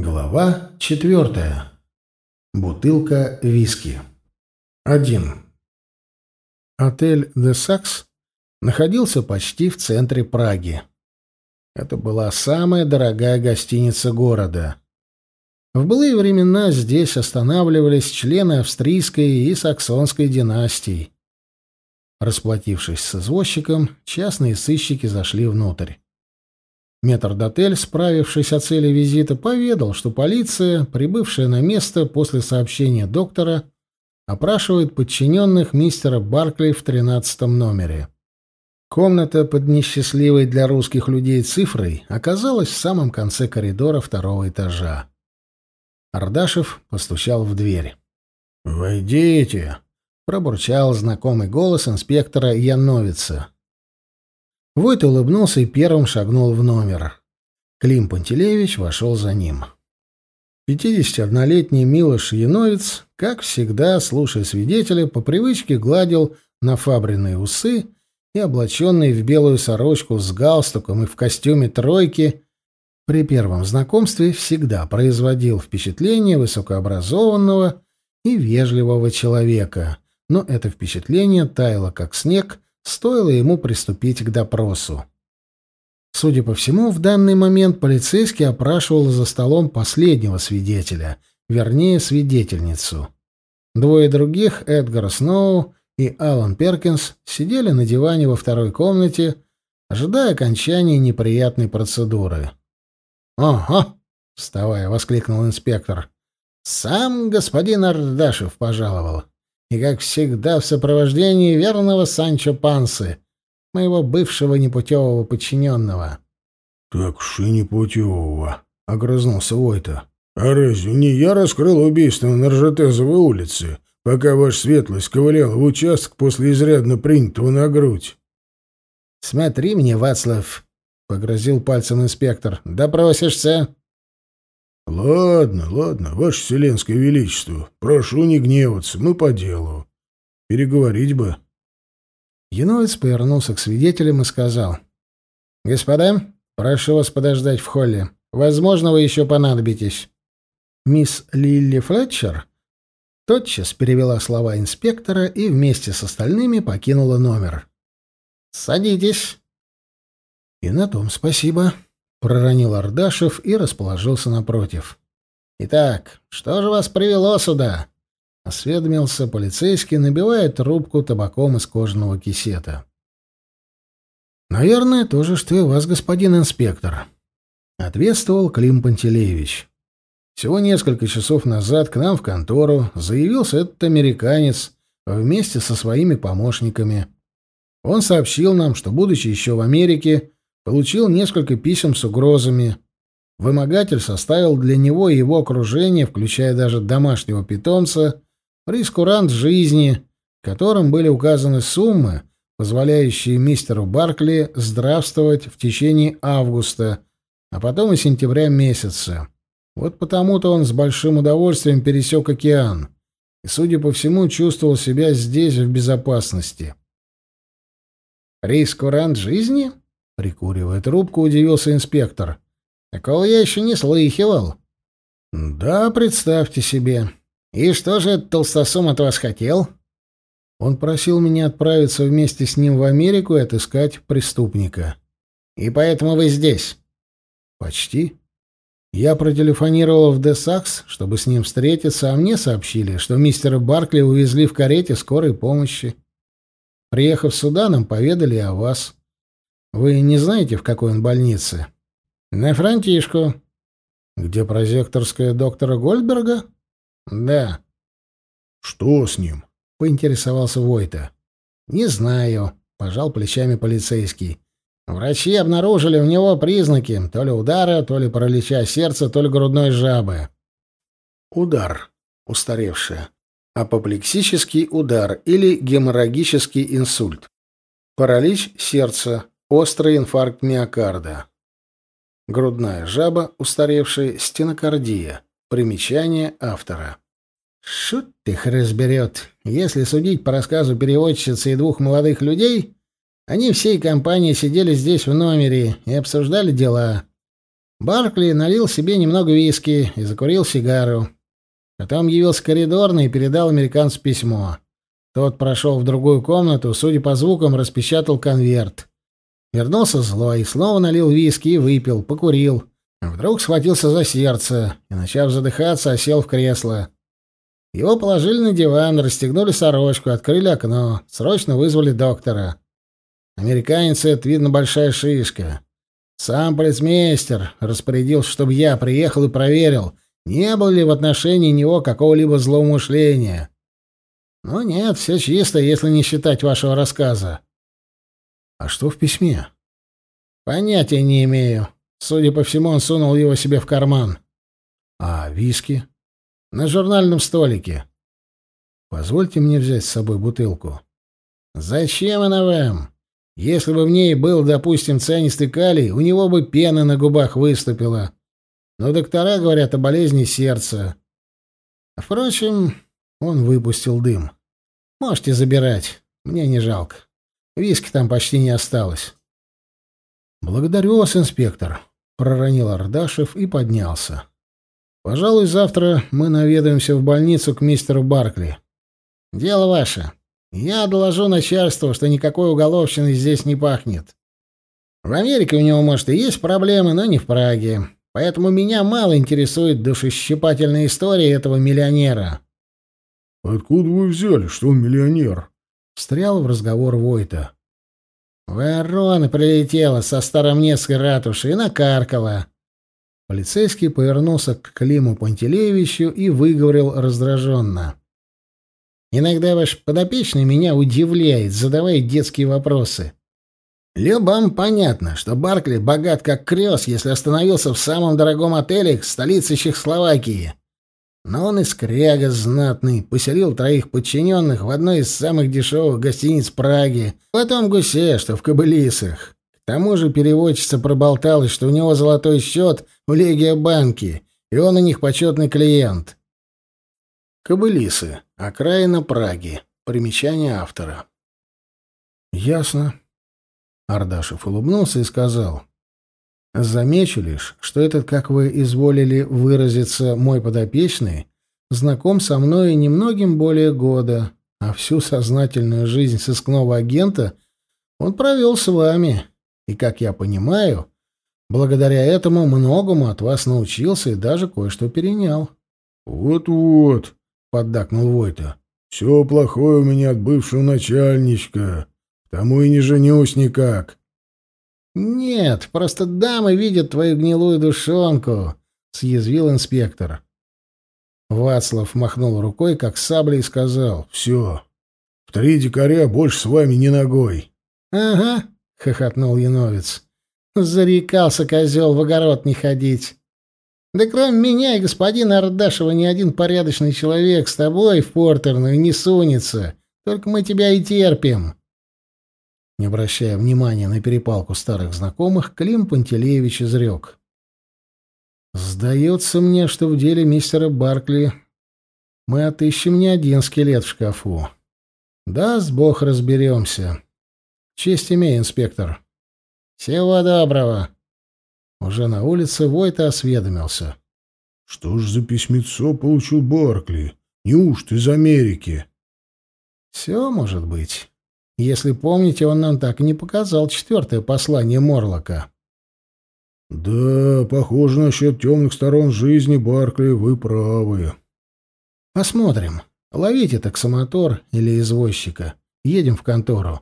Глава четвертая. Бутылка виски. Один. Отель «Де Сакс» находился почти в центре Праги. Это была самая дорогая гостиница города. В былые времена здесь останавливались члены австрийской и саксонской династий. Расплатившись с извозчиком, частные сыщики зашли внутрь. Метрдотель, справившись о цели визита, поведал, что полиция, прибывшая на место после сообщения доктора, опрашивает подчиненных мистера Баркли в тринадцатом номере. Комната под несчастливой для русских людей цифрой оказалась в самом конце коридора второго этажа. Ардашев постучал в дверь. «Войдите!» — пробурчал знакомый голос инспектора Яновица. Войт улыбнулся и первым шагнул в номер. Клим Пантелеевич вошел за ним. Пятидесятиоднолетний Милош Яновец, как всегда, слушая свидетеля, по привычке гладил нафабренные усы и, облаченный в белую сорочку с галстуком и в костюме тройки, при первом знакомстве всегда производил впечатление высокообразованного и вежливого человека, но это впечатление таяло как снег стоило ему приступить к допросу. Судя по всему, в данный момент полицейский опрашивал за столом последнего свидетеля, вернее, свидетельницу. Двое других, Эдгар Сноу и Алан Перкинс, сидели на диване во второй комнате, ожидая окончания неприятной процедуры. «Ого!» — вставая, воскликнул инспектор. «Сам господин Ардашев пожаловал и, как всегда, в сопровождении верного Санчо Пансы, моего бывшего непутевого подчиненного. — Так уж и непутевого, — огрызнулся Войта. — А разве не я раскрыл убийство на Ржетезовой улице, пока ваша светлость ковыляла в участок после изрядно принятого на грудь? — Смотри мне, Вацлав, — погрозил пальцем инспектор, — допросишься. «Ладно, ладно, ваше вселенское величество, прошу не гневаться, мы по делу. Переговорить бы». Яновец повернулся к свидетелям и сказал. «Господа, прошу вас подождать в холле. Возможно, вы еще понадобитесь». Мисс Лилли Флетчер тотчас перевела слова инспектора и вместе с остальными покинула номер. «Садитесь». «И на том спасибо», проронил Ардашев и расположился напротив. Итак, что же вас привело сюда? осведомился полицейский, набивая трубку табаком из кожаного кисета. Наверное, то же, что и вас, господин инспектор, ответствовал Клим Пантелеевич. Всего несколько часов назад к нам в контору заявился этот американец вместе со своими помощниками. Он сообщил нам, что, будучи еще в Америке, получил несколько писем с угрозами. Вымогатель составил для него и его окружение, включая даже домашнего питомца, прескурант жизни, которым были указаны суммы, позволяющие мистеру Баркли здравствовать в течение августа, а потом и сентября месяца. Вот потому-то он с большим удовольствием пересек океан и, судя по всему, чувствовал себя здесь в безопасности. «Прескурант жизни?» Прикуривая трубку, удивился инспектор. «Такого я еще не слыхивал». «Да, представьте себе. И что же этот толстосум от вас хотел?» Он просил меня отправиться вместе с ним в Америку и отыскать преступника. «И поэтому вы здесь?» «Почти. Я протелефонировал в Десакс, чтобы с ним встретиться, а мне сообщили, что мистера Баркли увезли в карете скорой помощи. Приехав сюда, нам поведали о вас». Вы не знаете, в какой он больнице? На Франтишку. Где прозекторская доктора Гольдберга? Да. Что с ним? Поинтересовался Войта. Не знаю, пожал плечами полицейский. Врачи обнаружили у него признаки то ли удара, то ли паралича сердца, то ли грудной жабы. Удар. Устаревшая. Апоплексический удар или геморрагический инсульт. Паралич сердца, Острый инфаркт миокарда. Грудная жаба, устаревшая стенокардия. Примечание автора. Шут их разберет. Если судить по рассказу переводчицы и двух молодых людей, они всей компанией сидели здесь в номере и обсуждали дела. Баркли налил себе немного виски и закурил сигару. Потом явился коридорный и передал американцу письмо. Тот прошел в другую комнату, судя по звукам, распечатал конверт. Вернулся злой, снова налил виски и выпил, покурил. Вдруг схватился за сердце и, начав задыхаться, осел в кресло. Его положили на диван, расстегнули сорочку, открыли окно, срочно вызвали доктора. Американец — это, видно, большая шишка. Сам полицмейстер распорядился, чтобы я приехал и проверил, не было ли в отношении него какого-либо злоумышления. Но нет, все чисто, если не считать вашего рассказа. А что в письме? Понятия не имею. Судя по всему, он сунул его себе в карман. А виски? На журнальном столике. Позвольте мне взять с собой бутылку. Зачем она вам? Если бы в ней был, допустим, цианистый калий, у него бы пена на губах выступила. Но доктора говорят о болезни сердца. Впрочем, он выпустил дым. Можете забирать. Мне не жалко. Виски там почти не осталось. Благодарю вас, инспектор, проронил Ардашев и поднялся. Пожалуй, завтра мы наведаемся в больницу к мистеру Баркли. Дело ваше. Я доложу начальству, что никакой уголовщины здесь не пахнет. В Америке у него, может, и есть проблемы, но не в Праге. Поэтому меня мало интересует душещипательная история этого миллионера. «Откуда вы взяли, что он миллионер?» — встрял в разговор Войта. «Ворона прилетела со старомнецкой ратуши и накаркала». Полицейский повернулся к Климу Пантелеевичу и выговорил раздраженно. Иногда ваш подопечный меня удивляет, задавая детские вопросы. Любам понятно, что Баркли богат как крест, если остановился в самом дорогом отеле столицы Чехословакии. Но он и скряга знатный, поселил троих подчиненных в одной из самых дешевых гостиниц Праги, потом гусе, что в Кобылисах. К тому же переводчица проболталась, что у него золотой счет в Легия банке, и он у них почетный клиент. Кобылисы. Окраина Праги. Примечание автора. Ясно. Ардашев улыбнулся и сказал. Замечу лишь, что этот, как вы изволили выразиться, мой подопечный, знаком со мной немногим более года, а всю сознательную жизнь сыскного агента он провел с вами. И, как я понимаю, благодаря этому многому от вас научился и даже кое-что перенял. Вот-вот, — поддакнул Войта. «Все плохое у меня от бывшего начальничка. Тому и не женюсь никак». «Нет, просто дамы видят твою гнилую душонку», — съязвил инспектор. Вацлав махнул рукой, как саблей, и сказал. «Все. В три дикаря больше с вами не ногой». «Ага», — хохотнул Яновец. «Зарекался козел в огород не ходить». Да кроме меня и господина Ардашева ни один порядочный человек с тобой в портерную не сунется. Только мы тебя и терпим. Не обращая внимания на перепалку старых знакомых, Клим Пантелеевич изрек. «Сдается мне, что в деле мистера Баркли мы отыщем не один скелет в шкафу. Даст бог разберемся. Честь имей, инспектор». «Всего доброго», уже на улице Войта осведомился. «Что ж за письмецо получил Баркли? Неужто из Америки?» «Все может быть. Если помните, он нам так и не показал четвертое послание Морлока». «Да, похоже, насчет темных сторон жизни Баркли вы правы». «Посмотрим. Ловите таксомотор или извозчика. Едем в контору.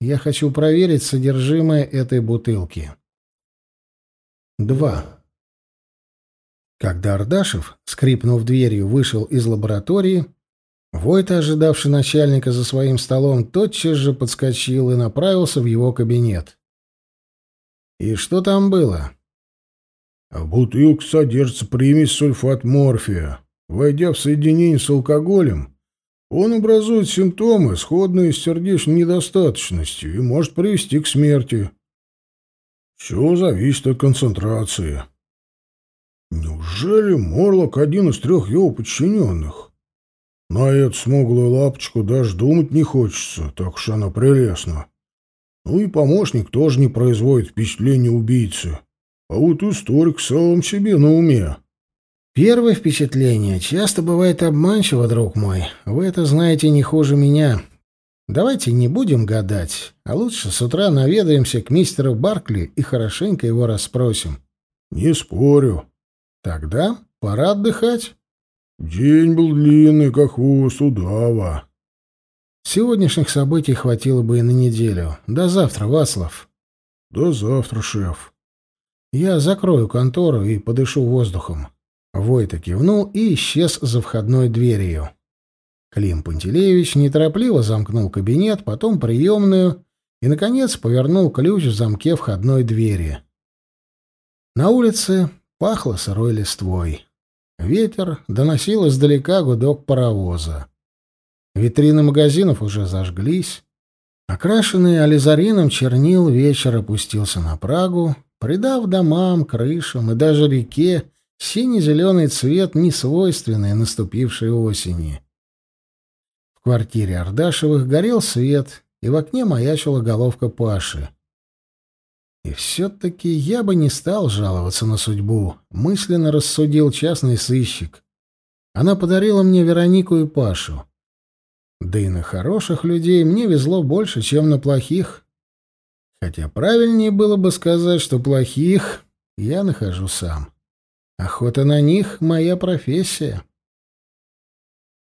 Я хочу проверить содержимое этой бутылки». 2. Когда Ардашев, скрипнув дверью, вышел из лаборатории, Войта, ожидавший начальника за своим столом, тотчас же подскочил и направился в его кабинет. «И что там было?» «В бутылке содержится примесь сульфат морфия. Войдя в соединение с алкоголем, он образует симптомы, сходные с сердечной недостаточностью, и может привести к смерти». Все зависит от концентрации. Неужели Морлок один из трех его подчиненных? На эту смуглую лапочку даже думать не хочется, так уж она прелестна. Ну и помощник тоже не производит впечатления убийцы. а вот историк сам себе на уме. Первое впечатление часто бывает обманчиво, друг мой. Вы это знаете не хуже меня. Давайте не будем гадать, а лучше с утра наведаемся к мистеру Баркли и хорошенько его расспросим. Не спорю. Тогда пора отдыхать. День был длинный, как хвост удава. Сегодняшних событий хватило бы и на неделю. До завтра, Вацлав. До завтра, шеф. Я закрою контору и подышу воздухом. Войта кивнул и исчез за входной дверью. Клим Пантелеевич неторопливо замкнул кабинет, потом приемную и, наконец, повернул ключ в замке входной двери. На улице пахло сырой листвой. Ветер доносил издалека гудок паровоза. Витрины магазинов уже зажглись. Окрашенный ализарином чернил вечер опустился на Прагу, придав домам, крышам и даже реке сине-зеленый цвет, несвойственный наступившей осени. В квартире Ардашевых горел свет, и в окне маячила головка Паши. И все-таки я бы не стал жаловаться на судьбу, мысленно рассудил частный сыщик. Она подарила мне Веронику и Пашу. Да и на хороших людей мне везло больше, чем на плохих. Хотя правильнее было бы сказать, что плохих я нахожу сам. Охота на них — моя профессия.